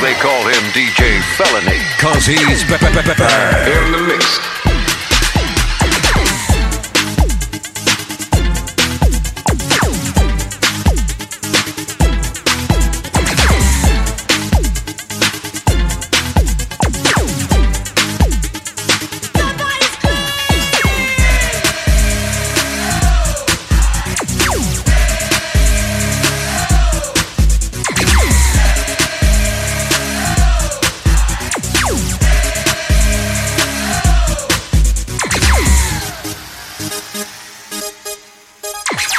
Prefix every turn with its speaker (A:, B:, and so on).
A: they call him DJ Felony.
B: Cause he's
A: in the mix.